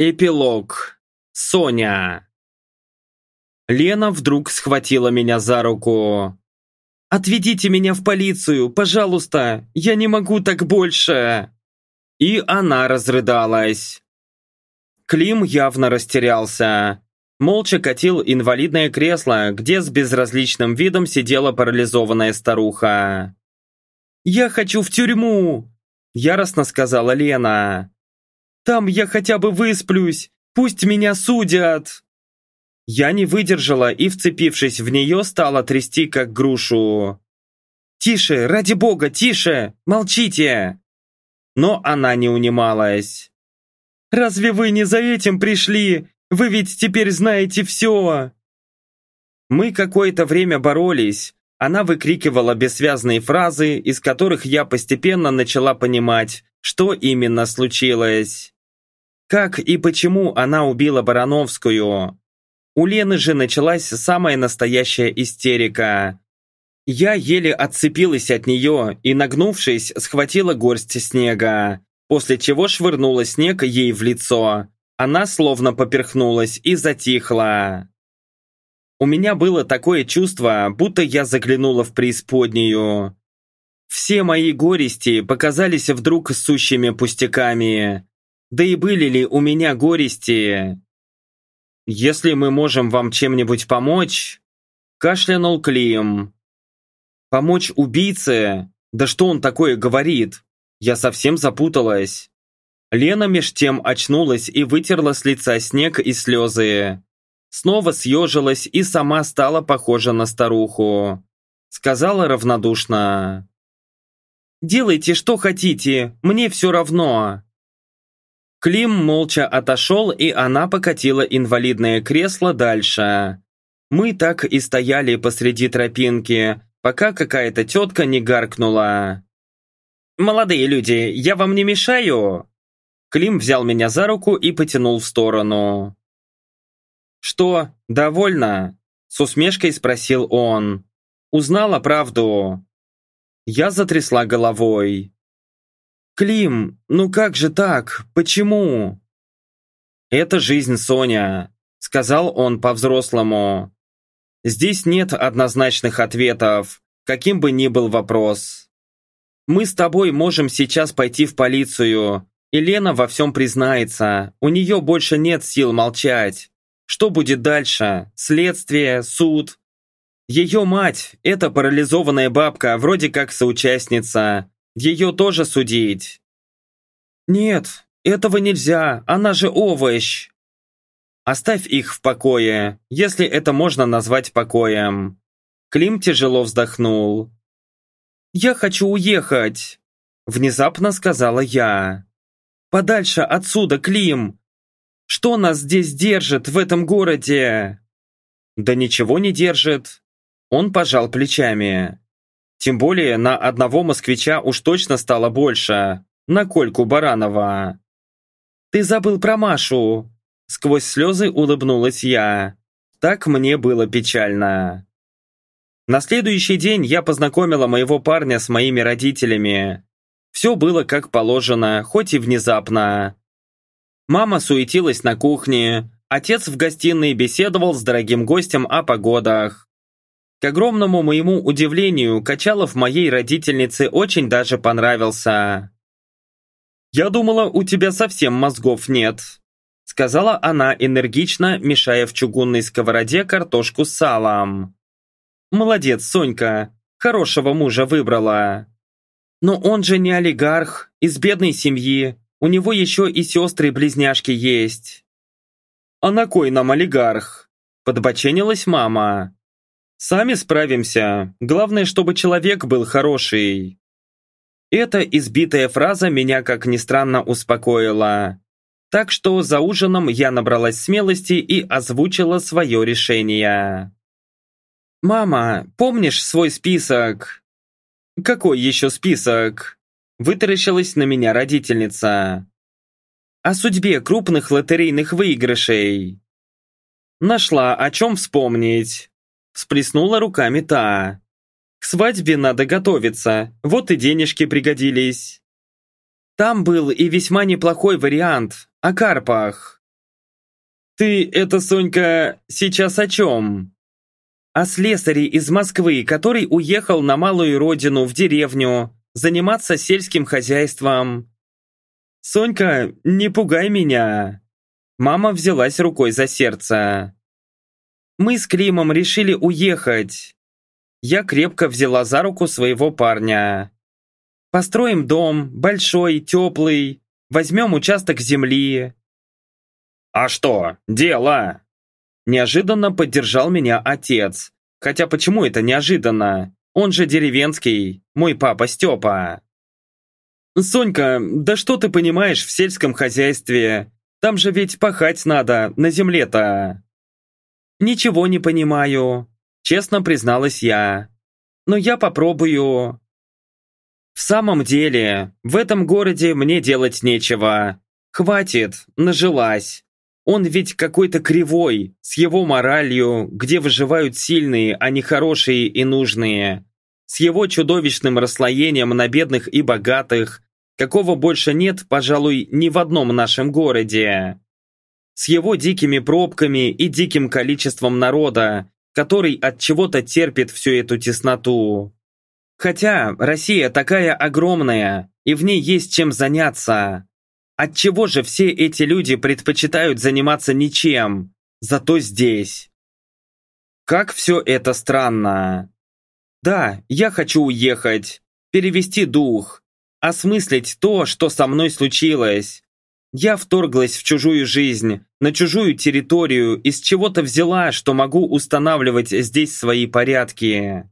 Эпилог. Соня. Лена вдруг схватила меня за руку. «Отведите меня в полицию, пожалуйста! Я не могу так больше!» И она разрыдалась. Клим явно растерялся. Молча катил инвалидное кресло, где с безразличным видом сидела парализованная старуха. «Я хочу в тюрьму!» – яростно сказала Лена. Там я хотя бы высплюсь! Пусть меня судят!» Я не выдержала и, вцепившись в нее, стала трясти, как грушу. «Тише, ради бога, тише! Молчите!» Но она не унималась. «Разве вы не за этим пришли? Вы ведь теперь знаете все!» Мы какое-то время боролись. Она выкрикивала бессвязные фразы, из которых я постепенно начала понимать, что именно случилось. Как и почему она убила Барановскую? У Лены же началась самая настоящая истерика. Я еле отцепилась от нее и, нагнувшись, схватила горсть снега, после чего швырнула снег ей в лицо. Она словно поперхнулась и затихла. У меня было такое чувство, будто я заглянула в преисподнюю. Все мои горести показались вдруг сущими пустяками. Да и были ли у меня горести? Если мы можем вам чем-нибудь помочь, кашлянул Клим. Помочь убийце? Да что он такое говорит? Я совсем запуталась. Лена меж тем очнулась и вытерла с лица снег и слезы. Снова съежилась и сама стала похожа на старуху. Сказала равнодушно. «Делайте, что хотите, мне все равно. Клим молча отошел, и она покатила инвалидное кресло дальше. Мы так и стояли посреди тропинки, пока какая-то тетка не гаркнула. «Молодые люди, я вам не мешаю?» Клим взял меня за руку и потянул в сторону. «Что, довольно?» С усмешкой спросил он. «Узнала правду?» Я затрясла головой. «Клим, ну как же так? Почему?» «Это жизнь, Соня», — сказал он по-взрослому. «Здесь нет однозначных ответов, каким бы ни был вопрос. Мы с тобой можем сейчас пойти в полицию, и Лена во всем признается, у нее больше нет сил молчать. Что будет дальше? Следствие, суд?» Ее мать, эта парализованная бабка, вроде как соучастница, ее тоже судить. Нет, этого нельзя, она же овощ. Оставь их в покое, если это можно назвать покоем. Клим тяжело вздохнул. «Я хочу уехать», — внезапно сказала я. «Подальше отсюда, Клим! Что нас здесь держит в этом городе?» «Да ничего не держит». Он пожал плечами. Тем более на одного москвича уж точно стало больше. На Кольку Баранова. «Ты забыл про Машу!» Сквозь слезы улыбнулась я. Так мне было печально. На следующий день я познакомила моего парня с моими родителями. Все было как положено, хоть и внезапно. Мама суетилась на кухне, отец в гостиной беседовал с дорогим гостем о погодах. К огромному моему удивлению, Качалов моей родительнице очень даже понравился. «Я думала, у тебя совсем мозгов нет», сказала она энергично, мешая в чугунной сковороде картошку с салом. «Молодец, Сонька, хорошего мужа выбрала. Но он же не олигарх, из бедной семьи, у него еще и сестры-близняшки есть». «А на кой нам олигарх?» подбоченилась мама. Сами справимся. Главное, чтобы человек был хороший. Эта избитая фраза меня, как ни странно, успокоила. Так что за ужином я набралась смелости и озвучила свое решение. «Мама, помнишь свой список?» «Какой еще список?» Вытаращилась на меня родительница. «О судьбе крупных лотерейных выигрышей». Нашла, о чем вспомнить. Сплеснула руками та. К свадьбе надо готовиться, вот и денежки пригодились. Там был и весьма неплохой вариант о карпах. «Ты это, Сонька, сейчас о чем?» «О слесаре из Москвы, который уехал на малую родину, в деревню, заниматься сельским хозяйством». «Сонька, не пугай меня!» Мама взялась рукой за сердце. «Мы с Климом решили уехать. Я крепко взяла за руку своего парня. Построим дом, большой, теплый, возьмем участок земли». «А что, дело?» Неожиданно поддержал меня отец. Хотя почему это неожиданно? Он же деревенский, мой папа Степа. «Сонька, да что ты понимаешь в сельском хозяйстве? Там же ведь пахать надо, на земле-то!» «Ничего не понимаю», — честно призналась я. «Но я попробую». «В самом деле, в этом городе мне делать нечего. Хватит, нажилась. Он ведь какой-то кривой, с его моралью, где выживают сильные, а не хорошие и нужные. С его чудовищным расслоением на бедных и богатых, какого больше нет, пожалуй, ни в одном нашем городе. С его дикими пробками и диким количеством народа, который от чего-то терпит всю эту тесноту. Хотя Россия такая огромная, и в ней есть чем заняться. Отчего же все эти люди предпочитают заниматься ничем, зато здесь? Как все это странно. Да, я хочу уехать, перевести дух, осмыслить то, что со мной случилось. Я вторглась в чужую жизнь, на чужую территорию, из чего-то взяла, что могу устанавливать здесь свои порядки.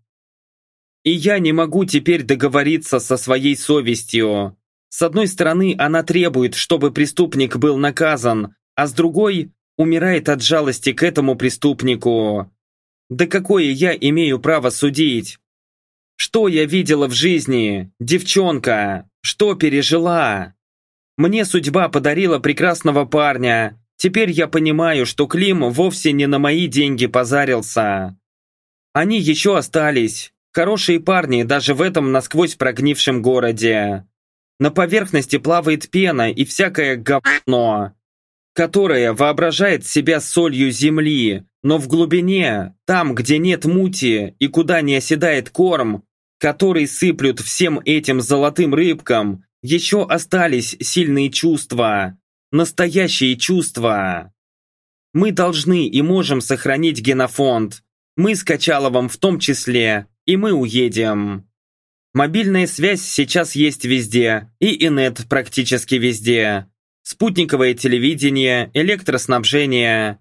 И я не могу теперь договориться со своей совестью. С одной стороны, она требует, чтобы преступник был наказан, а с другой умирает от жалости к этому преступнику. Да какое я имею право судить? Что я видела в жизни, девчонка? Что пережила? Мне судьба подарила прекрасного парня. Теперь я понимаю, что Клим вовсе не на мои деньги позарился. Они еще остались. Хорошие парни даже в этом насквозь прогнившем городе. На поверхности плавает пена и всякое говно, которое воображает себя солью земли, но в глубине, там, где нет мути и куда не оседает корм, который сыплют всем этим золотым рыбкам, еще остались сильные чувства, настоящие чувства. Мы должны и можем сохранить генофонд, мы с Качаловым в том числе, и мы уедем. Мобильная связь сейчас есть везде, и инет практически везде. Спутниковое телевидение, электроснабжение,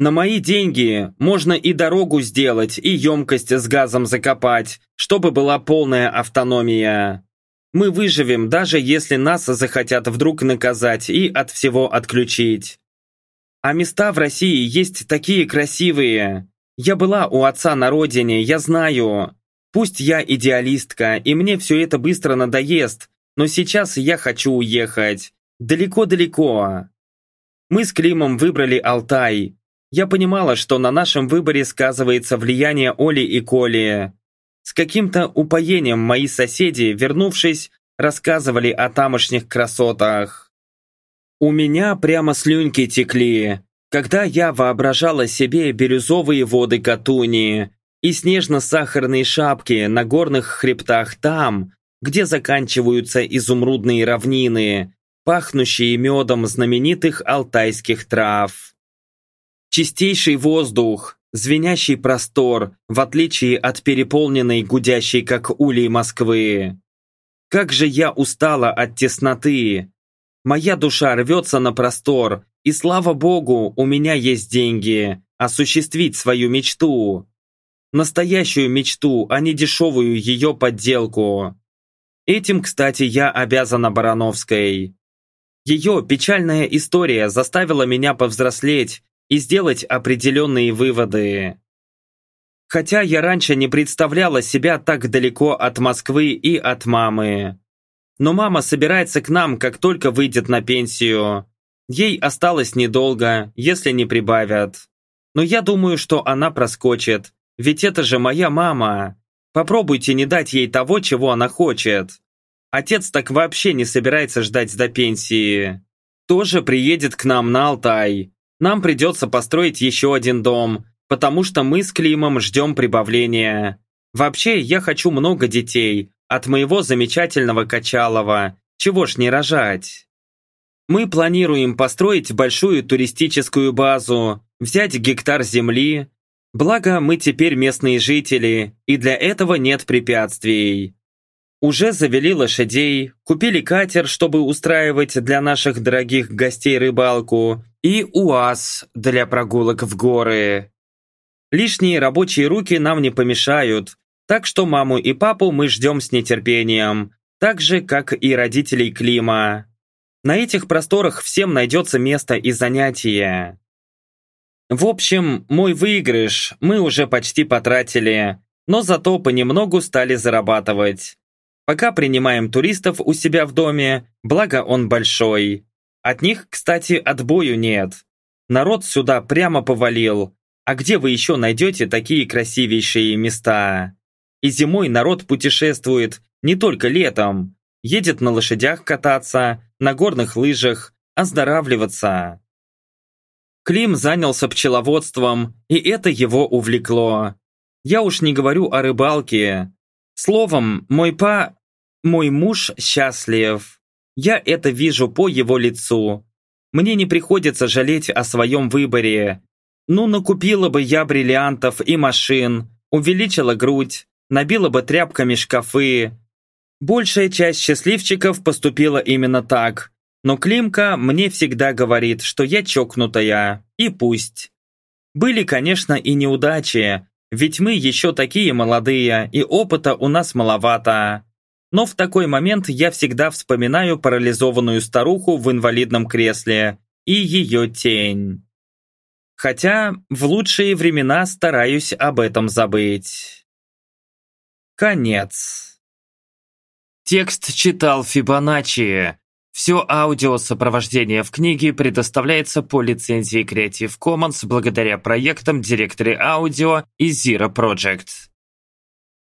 на мои деньги можно и дорогу сделать, и емкость с газом закопать, чтобы была полная автономия. Мы выживем, даже если нас захотят вдруг наказать и от всего отключить. А места в России есть такие красивые. Я была у отца на родине, я знаю. Пусть я идеалистка, и мне все это быстро надоест, но сейчас я хочу уехать. Далеко-далеко. Мы с Климом выбрали Алтай, я понимала, что на нашем выборе сказывается влияние Оли и Коли. С каким-то упоением мои соседи, вернувшись, рассказывали о тамошних красотах. У меня прямо слюнки текли, когда я воображала себе бирюзовые воды Катуни и снежно-сахарные шапки на горных хребтах там, где заканчиваются изумрудные равнины, пахнущие медом знаменитых алтайских трав. Чистейший воздух, звенящий простор, в отличие от переполненной, гудящей, как улей Москвы. Как же я устала от тесноты! Моя душа рвется на простор, и слава богу, у меня есть деньги, осуществить свою мечту. Настоящую мечту, а не дешевую ее подделку. Этим, кстати, я обязана Барановской. Ее печальная история заставила меня повзрослеть и сделать определенные выводы. Хотя я раньше не представляла себя так далеко от Москвы и от мамы. Но мама собирается к нам, как только выйдет на пенсию. Ей осталось недолго, если не прибавят. Но я думаю, что она проскочит, ведь это же моя мама. Попробуйте не дать ей того, чего она хочет. Отец так вообще не собирается ждать до пенсии. Тоже приедет к нам на Алтай, Нам придется построить еще один дом, потому что мы с Климом ждем прибавления. Вообще, я хочу много детей, от моего замечательного Качалова, чего ж не рожать. Мы планируем построить большую туристическую базу, взять гектар земли. Благо, мы теперь местные жители, и для этого нет препятствий. Уже завели лошадей, купили катер, чтобы устраивать для наших дорогих гостей рыбалку, и УАЗ для прогулок в горы. Лишние рабочие руки нам не помешают, так что маму и папу мы ждем с нетерпением, так же, как и родителей Клима. На этих просторах всем найдется место и занятие. В общем, мой выигрыш мы уже почти потратили, но зато понемногу стали зарабатывать. Пока принимаем туристов у себя в доме, благо он большой. От них, кстати, отбою нет. Народ сюда прямо повалил. А где вы еще найдете такие красивейшие места? И зимой народ путешествует, не только летом. Едет на лошадях кататься, на горных лыжах, оздоравливаться. Клим занялся пчеловодством, и это его увлекло. Я уж не говорю о рыбалке. Словом, мой па... мой муж счастлив. Я это вижу по его лицу. Мне не приходится жалеть о своем выборе. Ну, накупила бы я бриллиантов и машин, увеличила грудь, набила бы тряпками шкафы. Большая часть счастливчиков поступила именно так. Но Климка мне всегда говорит, что я чокнутая, и пусть. Были, конечно, и неудачи, ведь мы еще такие молодые, и опыта у нас маловато. Но в такой момент я всегда вспоминаю парализованную старуху в инвалидном кресле и ее тень. Хотя в лучшие времена стараюсь об этом забыть. Конец. Текст читал Фибоначчи. Все аудиосопровождение в книге предоставляется по лицензии Creative Commons благодаря проектам Directory Audio и Zero Project.